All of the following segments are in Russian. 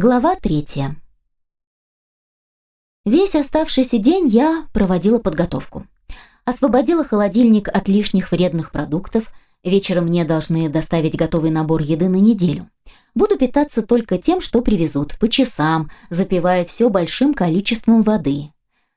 Глава третья. Весь оставшийся день я проводила подготовку. Освободила холодильник от лишних вредных продуктов. Вечером мне должны доставить готовый набор еды на неделю. Буду питаться только тем, что привезут, по часам, запивая все большим количеством воды.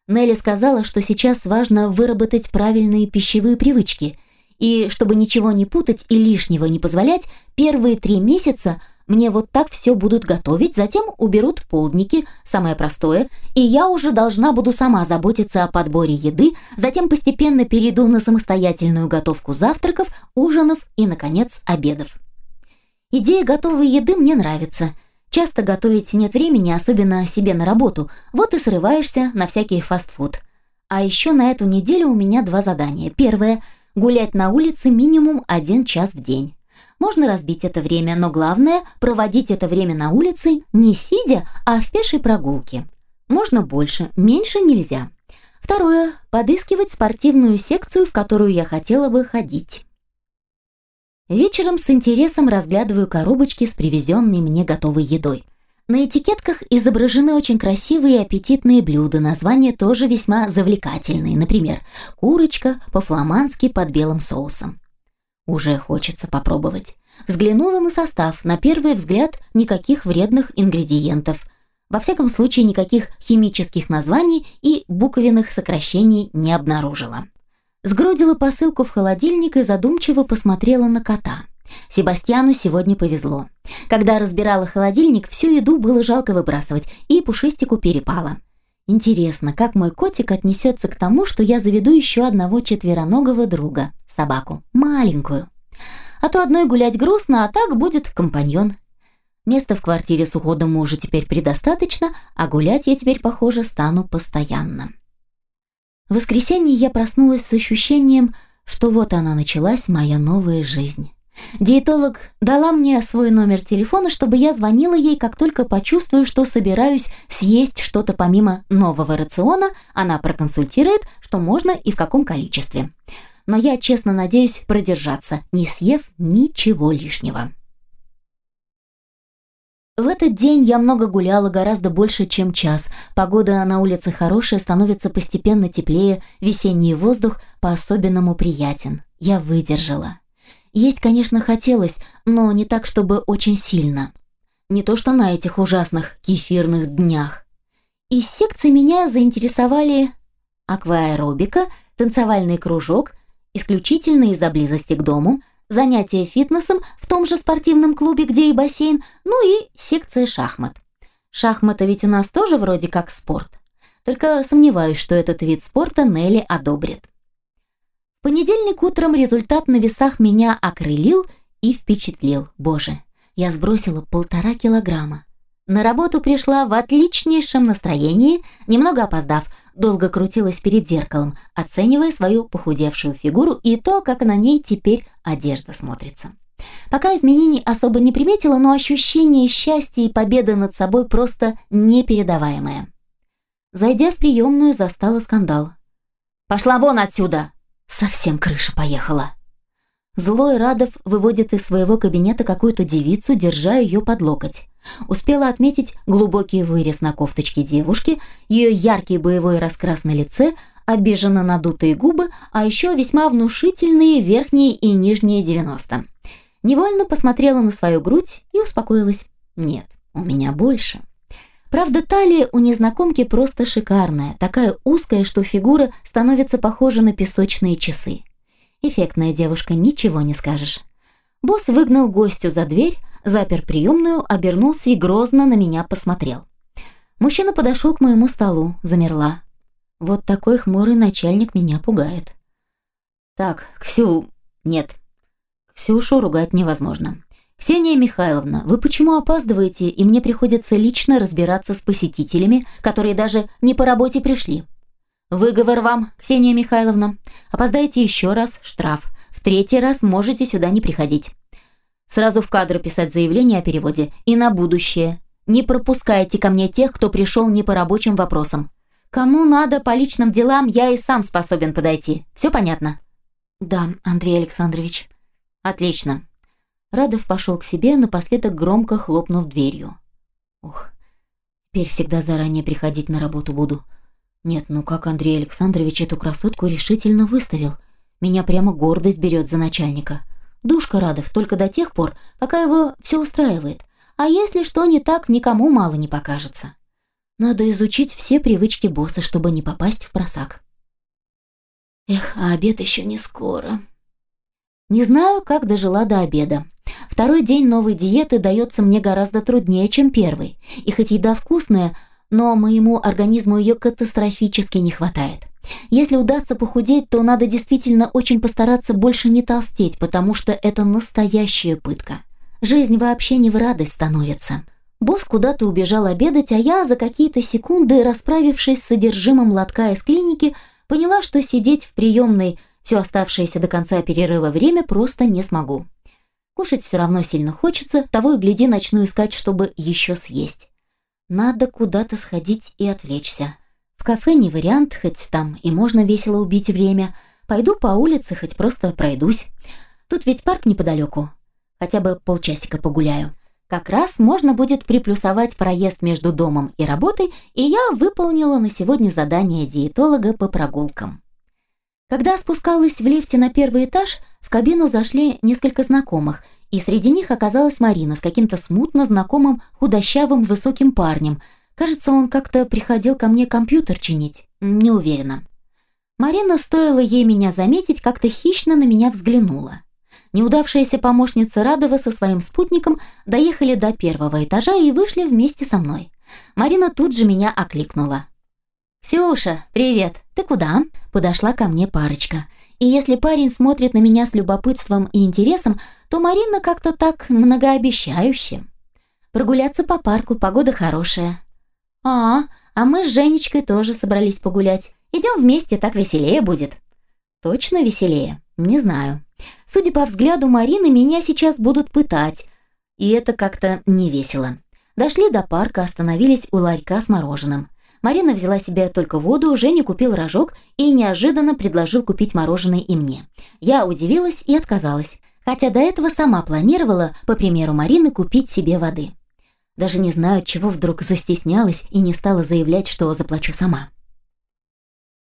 Нелли сказала, что сейчас важно выработать правильные пищевые привычки. И чтобы ничего не путать и лишнего не позволять, первые три месяца мне вот так все будут готовить, затем уберут полдники, самое простое, и я уже должна буду сама заботиться о подборе еды, затем постепенно перейду на самостоятельную готовку завтраков, ужинов и, наконец, обедов. Идея готовой еды мне нравится. Часто готовить нет времени, особенно себе на работу, вот и срываешься на всякий фастфуд. А еще на эту неделю у меня два задания. Первое – гулять на улице минимум один час в день. Можно разбить это время, но главное – проводить это время на улице не сидя, а в пешей прогулке. Можно больше, меньше нельзя. Второе – подыскивать спортивную секцию, в которую я хотела бы ходить. Вечером с интересом разглядываю коробочки с привезенной мне готовой едой. На этикетках изображены очень красивые и аппетитные блюда, названия тоже весьма завлекательные, например, курочка по-фламандски под белым соусом. Уже хочется попробовать. Взглянула на состав. На первый взгляд никаких вредных ингредиентов. Во всяком случае, никаких химических названий и буквенных сокращений не обнаружила. Сгрудила посылку в холодильник и задумчиво посмотрела на кота. Себастьяну сегодня повезло. Когда разбирала холодильник, всю еду было жалко выбрасывать, и пушистику перепало. Интересно, как мой котик отнесется к тому, что я заведу еще одного четвероногого друга, собаку, маленькую. А то одной гулять грустно, а так будет компаньон. Места в квартире с уходом мужа теперь предостаточно, а гулять я теперь, похоже, стану постоянно. В воскресенье я проснулась с ощущением, что вот она началась, моя новая жизнь. Диетолог дала мне свой номер телефона, чтобы я звонила ей, как только почувствую, что собираюсь съесть что-то помимо нового рациона, она проконсультирует, что можно и в каком количестве. Но я честно надеюсь продержаться, не съев ничего лишнего. В этот день я много гуляла, гораздо больше, чем час. Погода на улице хорошая, становится постепенно теплее, весенний воздух по-особенному приятен. Я выдержала. Есть, конечно, хотелось, но не так, чтобы очень сильно. Не то что на этих ужасных кефирных днях. Из секции меня заинтересовали акваэробика, танцевальный кружок, исключительно из-за близости к дому, занятия фитнесом в том же спортивном клубе, где и бассейн, ну и секция шахмат. Шахматы ведь у нас тоже вроде как спорт. Только сомневаюсь, что этот вид спорта Нелли одобрит понедельник утром результат на весах меня окрылил и впечатлил. Боже, я сбросила полтора килограмма. На работу пришла в отличнейшем настроении, немного опоздав, долго крутилась перед зеркалом, оценивая свою похудевшую фигуру и то, как на ней теперь одежда смотрится. Пока изменений особо не приметила, но ощущение счастья и победы над собой просто непередаваемое. Зайдя в приемную, застала скандал. «Пошла вон отсюда!» Совсем крыша поехала. Злой Радов выводит из своего кабинета какую-то девицу, держа ее под локоть. Успела отметить глубокий вырез на кофточке девушки, ее яркий боевой раскрас на лице, обиженно надутые губы, а еще весьма внушительные верхние и нижние 90. Невольно посмотрела на свою грудь и успокоилась. Нет, у меня больше. Правда, талия у незнакомки просто шикарная, такая узкая, что фигура становится похожа на песочные часы. Эффектная девушка, ничего не скажешь. Босс выгнал гостю за дверь, запер приемную, обернулся и грозно на меня посмотрел. Мужчина подошел к моему столу, замерла. Вот такой хмурый начальник меня пугает. Так, Ксю... Нет. Ксюшу ругать невозможно. «Ксения Михайловна, вы почему опаздываете, и мне приходится лично разбираться с посетителями, которые даже не по работе пришли?» «Выговор вам, Ксения Михайловна. Опоздаете еще раз – штраф. В третий раз можете сюда не приходить. Сразу в кадр писать заявление о переводе. И на будущее. Не пропускайте ко мне тех, кто пришел не по рабочим вопросам. Кому надо по личным делам, я и сам способен подойти. Все понятно?» «Да, Андрей Александрович». «Отлично. Радов пошел к себе, напоследок громко хлопнув дверью. Ух, Теперь всегда заранее приходить на работу буду. Нет, ну как Андрей Александрович эту красотку решительно выставил? Меня прямо гордость берет за начальника. Душка Радов только до тех пор, пока его все устраивает. А если что не так, никому мало не покажется. Надо изучить все привычки босса, чтобы не попасть в просак. Эх, а обед еще не скоро. Не знаю, как дожила до обеда. Второй день новой диеты дается мне гораздо труднее, чем первый. И хоть еда вкусная, но моему организму ее катастрофически не хватает. Если удастся похудеть, то надо действительно очень постараться больше не толстеть, потому что это настоящая пытка. Жизнь вообще не в радость становится. Босс куда-то убежал обедать, а я за какие-то секунды, расправившись с содержимым лотка из клиники, поняла, что сидеть в приемной все оставшееся до конца перерыва время просто не смогу. Кушать все равно сильно хочется, того и гляди начну искать, чтобы еще съесть. Надо куда-то сходить и отвлечься. В кафе не вариант, хоть там и можно весело убить время. Пойду по улице, хоть просто пройдусь. Тут ведь парк неподалеку. Хотя бы полчасика погуляю. Как раз можно будет приплюсовать проезд между домом и работой, и я выполнила на сегодня задание диетолога по прогулкам. Когда спускалась в лифте на первый этаж, в кабину зашли несколько знакомых, и среди них оказалась Марина с каким-то смутно знакомым худощавым высоким парнем – Кажется, он как-то приходил ко мне компьютер чинить. Не уверена. Марина, стоило ей меня заметить, как-то хищно на меня взглянула. Неудавшаяся помощница Радова со своим спутником доехали до первого этажа и вышли вместе со мной. Марина тут же меня окликнула. «Ксюша, привет! Ты куда?» Подошла ко мне парочка. И если парень смотрит на меня с любопытством и интересом, то Марина как-то так многообещающе. Прогуляться по парку, погода хорошая. «А, а мы с Женечкой тоже собрались погулять. Идем вместе, так веселее будет». «Точно веселее? Не знаю. Судя по взгляду Марины, меня сейчас будут пытать. И это как-то не весело». Дошли до парка, остановились у ларька с мороженым. Марина взяла себе только воду, Женя купил рожок и неожиданно предложил купить мороженое и мне. Я удивилась и отказалась, хотя до этого сама планировала, по примеру Марины, купить себе воды. Даже не знаю, чего вдруг застеснялась и не стала заявлять, что заплачу сама.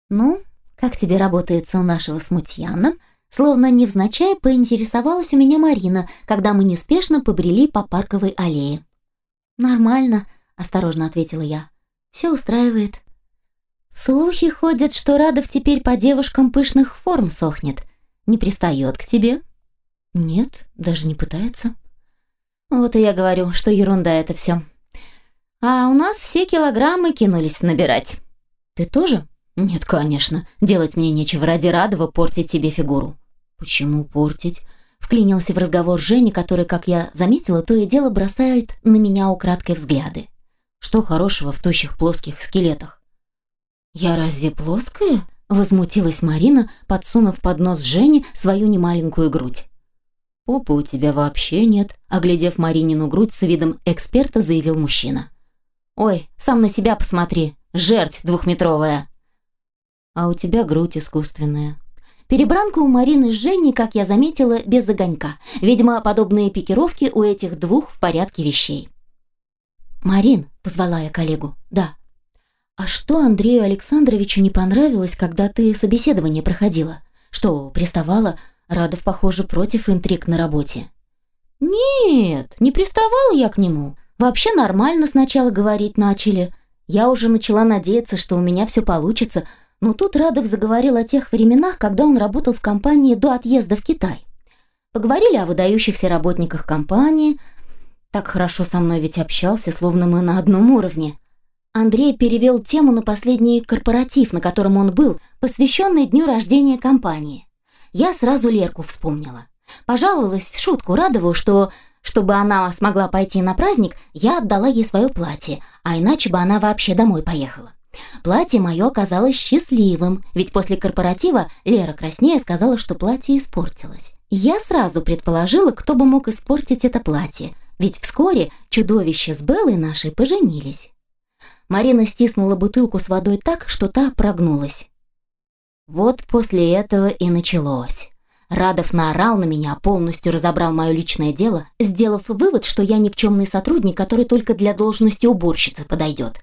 «Ну, как тебе работается у нашего смутьяна?» Словно невзначай поинтересовалась у меня Марина, когда мы неспешно побрели по парковой аллее. «Нормально», — осторожно ответила я. «Все устраивает». «Слухи ходят, что Радов теперь по девушкам пышных форм сохнет. Не пристает к тебе?» «Нет, даже не пытается». Вот и я говорю, что ерунда это все. А у нас все килограммы кинулись набирать. Ты тоже? Нет, конечно. Делать мне нечего ради Радова портить себе фигуру. Почему портить? Вклинился в разговор Женя, который, как я заметила, то и дело бросает на меня украдкой взгляды. Что хорошего в тощих плоских скелетах? Я разве плоская? Возмутилась Марина, подсунув под нос Жене свою немаленькую грудь. «Попы у тебя вообще нет», — оглядев Маринину грудь с видом эксперта, заявил мужчина. «Ой, сам на себя посмотри, жерть двухметровая». «А у тебя грудь искусственная». Перебранка у Марины с Женей, как я заметила, без огонька. Видимо, подобные пикировки у этих двух в порядке вещей. «Марин», — позвала я коллегу, — «да». «А что Андрею Александровичу не понравилось, когда ты собеседование проходила? Что, приставала? Радов, похоже, против интриг на работе. «Нет, не приставала я к нему. Вообще нормально сначала говорить начали. Я уже начала надеяться, что у меня все получится, но тут Радов заговорил о тех временах, когда он работал в компании до отъезда в Китай. Поговорили о выдающихся работниках компании. Так хорошо со мной ведь общался, словно мы на одном уровне. Андрей перевел тему на последний корпоратив, на котором он был, посвященный дню рождения компании я сразу Лерку вспомнила. Пожаловалась в шутку Радову, что, чтобы она смогла пойти на праздник, я отдала ей свое платье, а иначе бы она вообще домой поехала. Платье мое оказалось счастливым, ведь после корпоратива Лера краснее сказала, что платье испортилось. Я сразу предположила, кто бы мог испортить это платье, ведь вскоре чудовище с Беллой нашей поженились. Марина стиснула бутылку с водой так, что та прогнулась. Вот после этого и началось. Радов наорал на меня, полностью разобрал мое личное дело, сделав вывод, что я никчемный сотрудник, который только для должности уборщицы подойдет.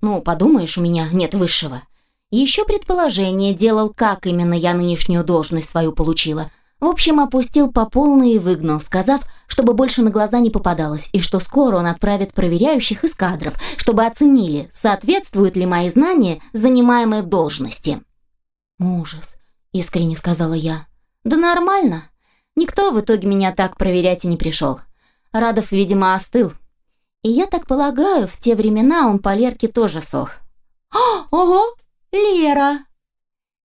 Ну, подумаешь, у меня нет высшего. Еще предположение делал, как именно я нынешнюю должность свою получила. В общем, опустил по полной и выгнал, сказав, чтобы больше на глаза не попадалось, и что скоро он отправит проверяющих из кадров, чтобы оценили, соответствуют ли мои знания занимаемой должности. «Ужас», — искренне сказала я. «Да нормально. Никто в итоге меня так проверять и не пришел. Радов, видимо, остыл. И я так полагаю, в те времена он по Лерке тоже сох». «Ого! Лера!»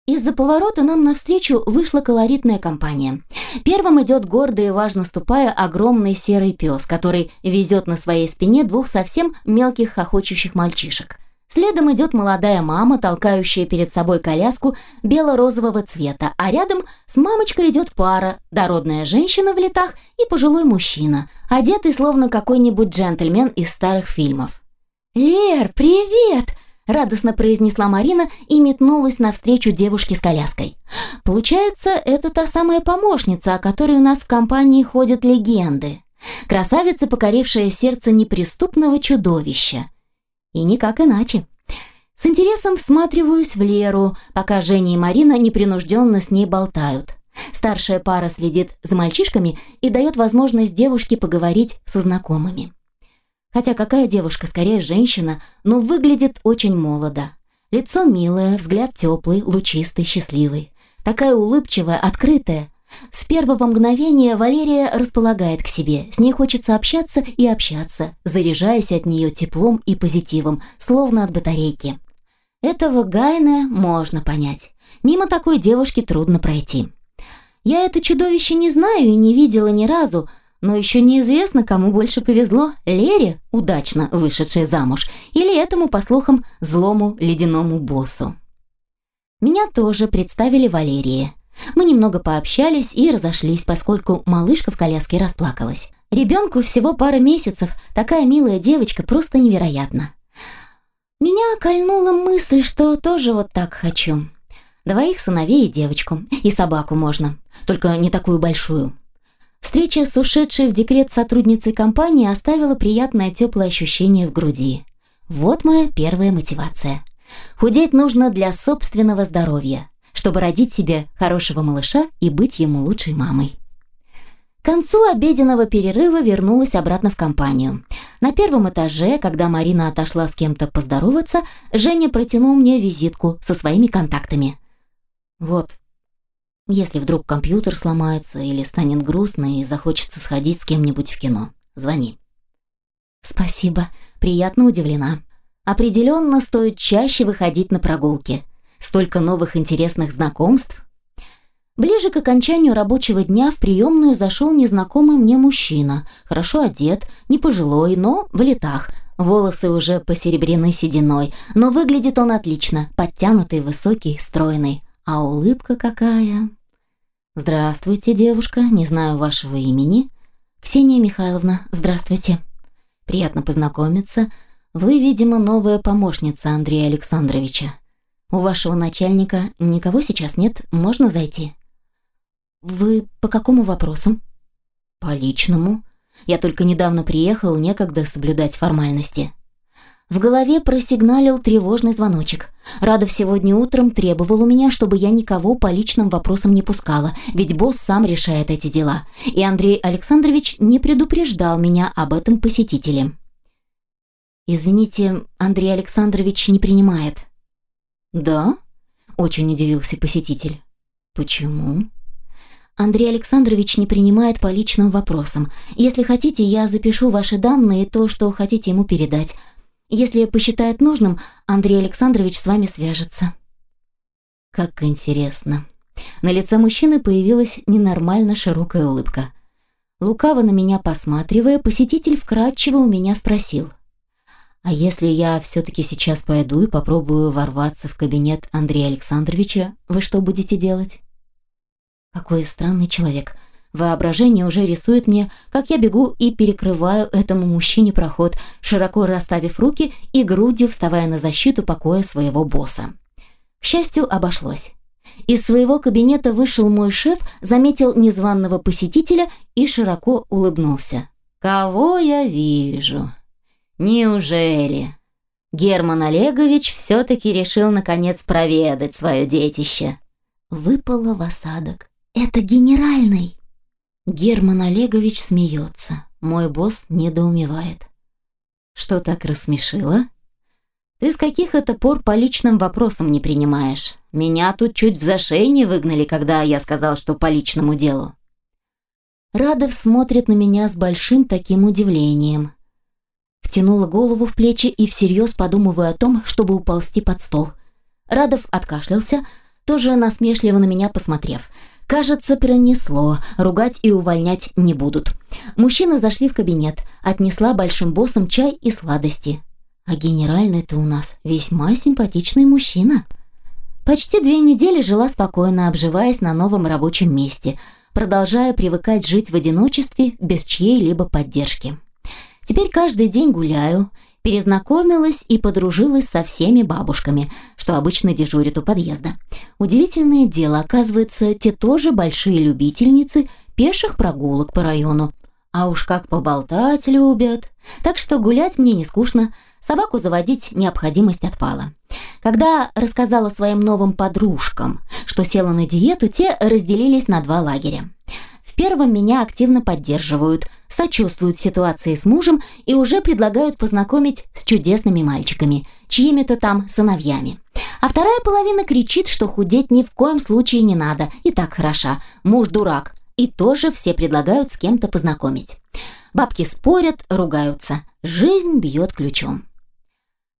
Из-за поворота нам навстречу вышла колоритная компания. Первым идет гордо и важно ступая огромный серый пес, который везет на своей спине двух совсем мелких хохочущих мальчишек. Следом идет молодая мама, толкающая перед собой коляску бело-розового цвета, а рядом с мамочкой идет пара, дородная женщина в летах и пожилой мужчина, одетый словно какой-нибудь джентльмен из старых фильмов. «Лер, привет!» Радостно произнесла Марина и метнулась навстречу девушке с коляской. Получается, это та самая помощница, о которой у нас в компании ходят легенды. Красавица, покорившая сердце неприступного чудовища. И никак иначе. С интересом всматриваюсь в Леру, пока Женя и Марина непринужденно с ней болтают. Старшая пара следит за мальчишками и дает возможность девушке поговорить со знакомыми. Хотя какая девушка, скорее женщина, но выглядит очень молодо. Лицо милое, взгляд теплый, лучистый, счастливый. Такая улыбчивая, открытая. С первого мгновения Валерия располагает к себе. С ней хочется общаться и общаться, заряжаясь от нее теплом и позитивом, словно от батарейки. Этого Гайна можно понять. Мимо такой девушки трудно пройти. Я это чудовище не знаю и не видела ни разу, но еще неизвестно, кому больше повезло – Лере, удачно вышедшей замуж, или этому, по слухам, злому ледяному боссу. Меня тоже представили Валерии. Мы немного пообщались и разошлись, поскольку малышка в коляске расплакалась. Ребенку всего пара месяцев, такая милая девочка, просто невероятно. Меня кольнула мысль, что тоже вот так хочу. Двоих сыновей и девочку, и собаку можно, только не такую большую. Встреча с ушедшей в декрет сотрудницей компании оставила приятное теплое ощущение в груди. Вот моя первая мотивация. Худеть нужно для собственного здоровья, чтобы родить себе хорошего малыша и быть ему лучшей мамой. К концу обеденного перерыва вернулась обратно в компанию. На первом этаже, когда Марина отошла с кем-то поздороваться, Женя протянул мне визитку со своими контактами. «Вот, если вдруг компьютер сломается или станет грустно и захочется сходить с кем-нибудь в кино, звони. Спасибо, приятно удивлена. Определенно стоит чаще выходить на прогулки. Столько новых интересных знакомств. Ближе к окончанию рабочего дня в приемную зашел незнакомый мне мужчина, хорошо одет, не пожилой, но в летах. Волосы уже посеребрены сединой, но выглядит он отлично, подтянутый, высокий, стройный. А улыбка какая! «Здравствуйте, девушка, не знаю вашего имени». «Ксения Михайловна, здравствуйте». «Приятно познакомиться. Вы, видимо, новая помощница Андрея Александровича. У вашего начальника никого сейчас нет, можно зайти?» «Вы по какому вопросу?» «По личному. Я только недавно приехал, некогда соблюдать формальности». В голове просигналил тревожный звоночек. Радов сегодня утром требовал у меня, чтобы я никого по личным вопросам не пускала, ведь босс сам решает эти дела. И Андрей Александрович не предупреждал меня об этом посетителе. «Извините, Андрей Александрович не принимает». «Да?» – очень удивился посетитель. «Почему?» Андрей Александрович не принимает по личным вопросам. Если хотите, я запишу ваши данные и то, что хотите ему передать. Если посчитает нужным, Андрей Александрович с вами свяжется». «Как интересно». На лице мужчины появилась ненормально широкая улыбка. Лукаво на меня посматривая, посетитель вкратчиво у меня спросил. «А если я все-таки сейчас пойду и попробую ворваться в кабинет Андрея Александровича, вы что будете делать?» «Какой странный человек. Воображение уже рисует мне, как я бегу и перекрываю этому мужчине проход, широко расставив руки и грудью вставая на защиту покоя своего босса. К счастью, обошлось. Из своего кабинета вышел мой шеф, заметил незваного посетителя и широко улыбнулся. «Кого я вижу? Неужели?» Герман Олегович все-таки решил наконец проведать свое детище. Выпало в осадок. «Это генеральный!» Герман Олегович смеется. Мой босс недоумевает. «Что так рассмешило?» «Ты с каких это пор по личным вопросам не принимаешь? Меня тут чуть в зашейне выгнали, когда я сказал, что по личному делу». Радов смотрит на меня с большим таким удивлением. Втянула голову в плечи и всерьез подумываю о том, чтобы уползти под стол. Радов откашлялся, тоже насмешливо на меня посмотрев. Кажется, пронесло, ругать и увольнять не будут. Мужчины зашли в кабинет, отнесла большим боссам чай и сладости. А генеральный-то у нас весьма симпатичный мужчина. Почти две недели жила спокойно, обживаясь на новом рабочем месте, продолжая привыкать жить в одиночестве без чьей-либо поддержки. Теперь каждый день гуляю, перезнакомилась и подружилась со всеми бабушками, что обычно дежурят у подъезда. Удивительное дело, оказывается, те тоже большие любительницы пеших прогулок по району. А уж как поболтать любят. Так что гулять мне не скучно, собаку заводить необходимость отпала. Когда рассказала своим новым подружкам, что села на диету, те разделились на два лагеря. В первом меня активно поддерживают, сочувствуют ситуации с мужем и уже предлагают познакомить с чудесными мальчиками, чьими-то там сыновьями. А вторая половина кричит, что худеть ни в коем случае не надо, и так хороша, муж дурак, и тоже все предлагают с кем-то познакомить. Бабки спорят, ругаются, жизнь бьет ключом.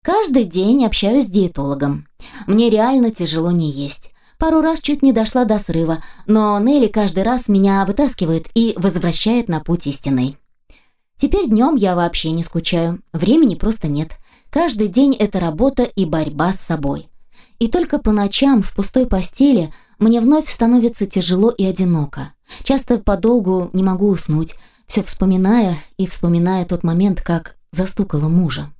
Каждый день общаюсь с диетологом. Мне реально тяжело не есть. Пару раз чуть не дошла до срыва, но Нелли каждый раз меня вытаскивает и возвращает на путь истинный. Теперь днем я вообще не скучаю, времени просто нет. Каждый день это работа и борьба с собой. И только по ночам в пустой постели мне вновь становится тяжело и одиноко. Часто подолгу не могу уснуть, все вспоминая и вспоминая тот момент, как застукала мужа.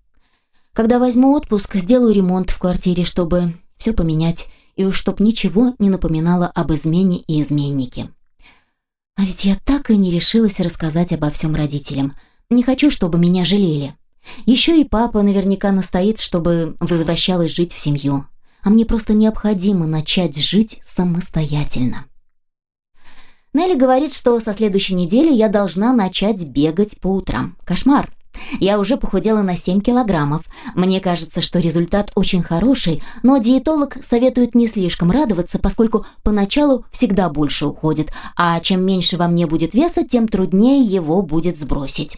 Когда возьму отпуск, сделаю ремонт в квартире, чтобы все поменять, и уж чтоб ничего не напоминало об измене и изменнике. А ведь я так и не решилась рассказать обо всем родителям. Не хочу, чтобы меня жалели. Еще и папа наверняка настоит, чтобы возвращалась жить в семью. А мне просто необходимо начать жить самостоятельно. Нелли говорит, что со следующей недели я должна начать бегать по утрам. Кошмар. Я уже похудела на 7 килограммов. Мне кажется, что результат очень хороший, но диетолог советует не слишком радоваться, поскольку поначалу всегда больше уходит, а чем меньше во мне будет веса, тем труднее его будет сбросить.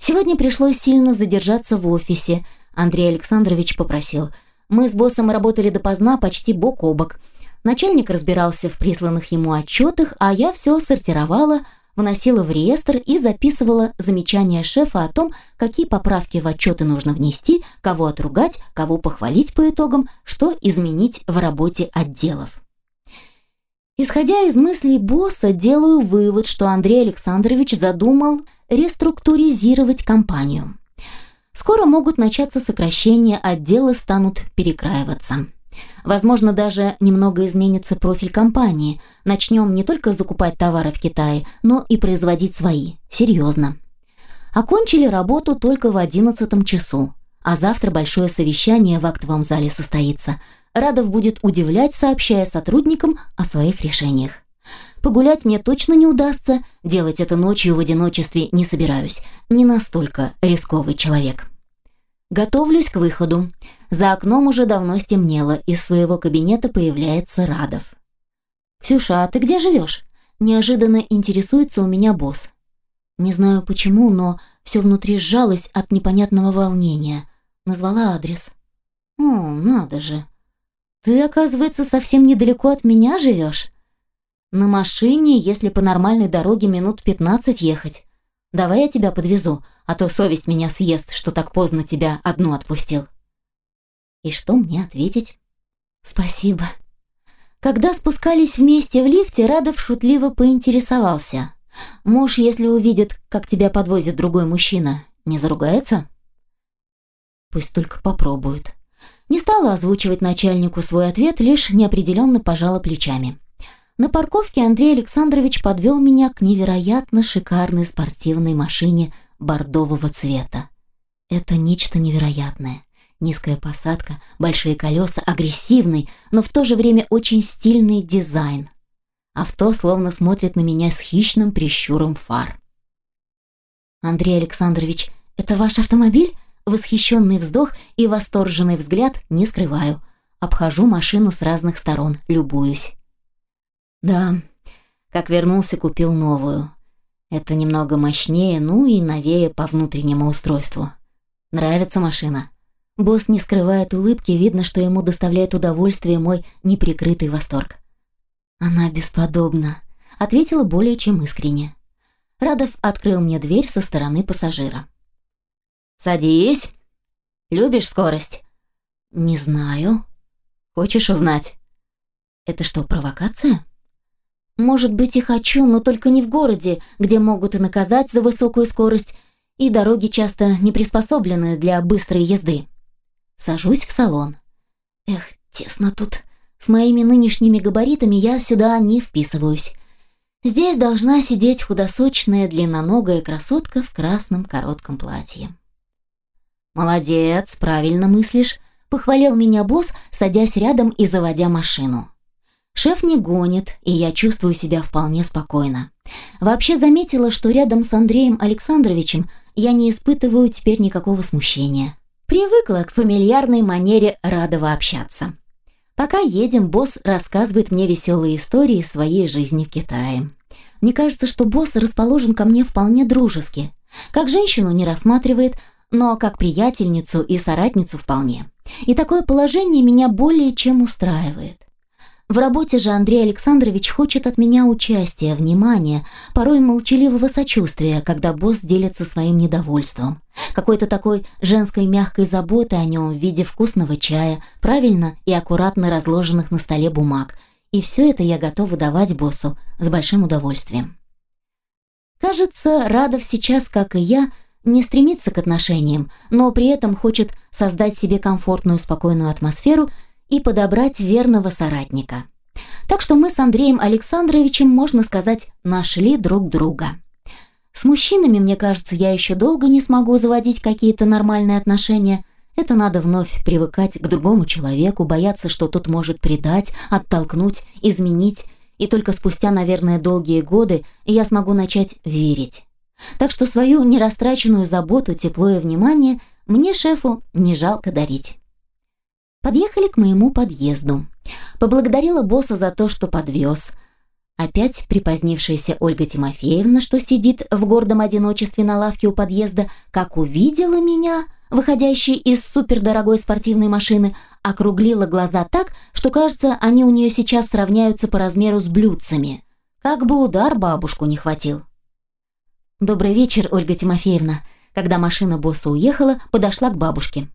Сегодня пришлось сильно задержаться в офисе. Андрей Александрович попросил. Мы с боссом работали допоздна, почти бок о бок. Начальник разбирался в присланных ему отчетах, а я все сортировала, вносила в реестр и записывала замечания шефа о том, какие поправки в отчеты нужно внести, кого отругать, кого похвалить по итогам, что изменить в работе отделов. Исходя из мыслей босса, делаю вывод, что Андрей Александрович задумал реструктуризировать компанию. Скоро могут начаться сокращения, отделы станут перекраиваться. Возможно, даже немного изменится профиль компании. Начнем не только закупать товары в Китае, но и производить свои. Серьезно. Окончили работу только в одиннадцатом часу. А завтра большое совещание в актовом зале состоится. Радов будет удивлять, сообщая сотрудникам о своих решениях. Погулять мне точно не удастся, делать это ночью в одиночестве не собираюсь. Не настолько рисковый человек. Готовлюсь к выходу. За окном уже давно стемнело, из своего кабинета появляется Радов. «Ксюша, а ты где живешь?» Неожиданно интересуется у меня босс. Не знаю почему, но все внутри сжалось от непонятного волнения. Назвала адрес. «О, надо же. Ты, оказывается, совсем недалеко от меня живешь?» «На машине, если по нормальной дороге, минут пятнадцать ехать. Давай я тебя подвезу, а то совесть меня съест, что так поздно тебя одну отпустил». И что мне ответить? «Спасибо». Когда спускались вместе в лифте, Радов шутливо поинтересовался. «Муж, если увидит, как тебя подвозит другой мужчина, не заругается?» «Пусть только попробует». Не стала озвучивать начальнику свой ответ, лишь неопределенно пожала плечами. На парковке Андрей Александрович подвел меня к невероятно шикарной спортивной машине бордового цвета. Это нечто невероятное. Низкая посадка, большие колеса, агрессивный, но в то же время очень стильный дизайн. Авто словно смотрит на меня с хищным прищуром фар. «Андрей Александрович, это ваш автомобиль?» Восхищенный вздох и восторженный взгляд не скрываю. Обхожу машину с разных сторон, любуюсь. Да, как вернулся, купил новую. Это немного мощнее, ну и новее по внутреннему устройству. Нравится машина. Босс не скрывает улыбки, видно, что ему доставляет удовольствие мой неприкрытый восторг. Она бесподобна, ответила более чем искренне. Радов открыл мне дверь со стороны пассажира. «Садись. Любишь скорость?» «Не знаю. Хочешь узнать?» «Это что, провокация?» «Может быть и хочу, но только не в городе, где могут и наказать за высокую скорость, и дороги часто не приспособлены для быстрой езды». Сажусь в салон. «Эх, тесно тут. С моими нынешними габаритами я сюда не вписываюсь». Здесь должна сидеть худосочная длинноногая красотка в красном коротком платье. «Молодец, правильно мыслишь», — похвалил меня босс, садясь рядом и заводя машину. Шеф не гонит, и я чувствую себя вполне спокойно. Вообще заметила, что рядом с Андреем Александровичем я не испытываю теперь никакого смущения. Привыкла к фамильярной манере Радова общаться. Пока едем, босс рассказывает мне веселые истории своей жизни в Китае. Мне кажется, что босс расположен ко мне вполне дружески. Как женщину не рассматривает, но как приятельницу и соратницу вполне. И такое положение меня более чем устраивает. В работе же Андрей Александрович хочет от меня участия, внимания, порой молчаливого сочувствия, когда босс делится своим недовольством. Какой-то такой женской мягкой заботы о нем в виде вкусного чая, правильно и аккуратно разложенных на столе бумаг. И все это я готова давать боссу с большим удовольствием. Кажется, Радов сейчас, как и я, не стремится к отношениям, но при этом хочет создать себе комфортную, спокойную атмосферу и подобрать верного соратника. Так что мы с Андреем Александровичем, можно сказать, нашли друг друга. С мужчинами, мне кажется, я еще долго не смогу заводить какие-то нормальные отношения. Это надо вновь привыкать к другому человеку, бояться, что тот может предать, оттолкнуть, изменить. И только спустя, наверное, долгие годы я смогу начать верить. Так что свою нерастраченную заботу, тепло и внимание мне, шефу, не жалко дарить. Подъехали к моему подъезду. Поблагодарила босса за то, что подвез. Опять припозднившаяся Ольга Тимофеевна, что сидит в гордом одиночестве на лавке у подъезда, как увидела меня, выходящей из супердорогой спортивной машины, округлила глаза так, что, кажется, они у нее сейчас сравняются по размеру с блюдцами. Как бы удар бабушку не хватил. «Добрый вечер, Ольга Тимофеевна». Когда машина босса уехала, подошла к бабушке.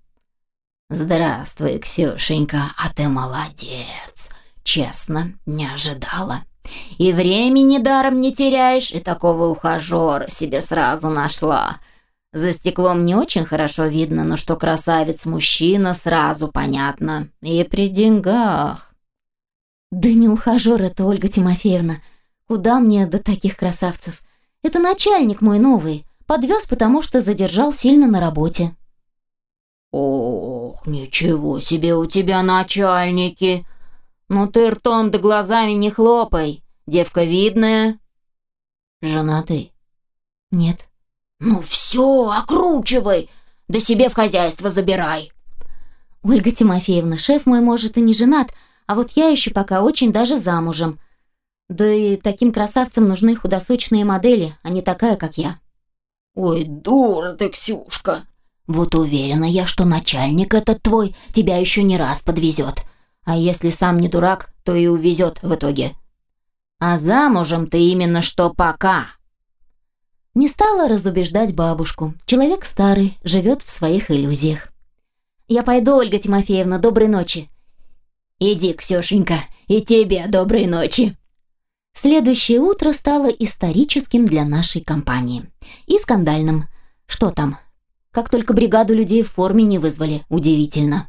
«Здравствуй, Ксюшенька, а ты молодец. Честно, не ожидала. И времени даром не теряешь, и такого ухажера себе сразу нашла. За стеклом не очень хорошо видно, но что красавец-мужчина, сразу понятно. И при деньгах». «Да не ухажер это, Ольга Тимофеевна. Куда мне до таких красавцев? Это начальник мой новый. Подвез, потому что задержал сильно на работе». «Ох, ничего себе у тебя начальники! Ну ты ртом да глазами не хлопай, девка видная». «Женатый?» «Нет». «Ну все, окручивай, да себе в хозяйство забирай». «Ольга Тимофеевна, шеф мой, может, и не женат, а вот я еще пока очень даже замужем. Да и таким красавцам нужны худосочные модели, а не такая, как я». «Ой, дура ты, Ксюшка!» «Вот уверена я, что начальник этот твой тебя еще не раз подвезет. А если сам не дурак, то и увезет в итоге. А замужем ты именно что пока». Не стала разубеждать бабушку. Человек старый, живет в своих иллюзиях. «Я пойду, Ольга Тимофеевна, доброй ночи». «Иди, Ксюшенька, и тебе доброй ночи». Следующее утро стало историческим для нашей компании. И скандальным. Что там? Как только бригаду людей в форме не вызвали. Удивительно.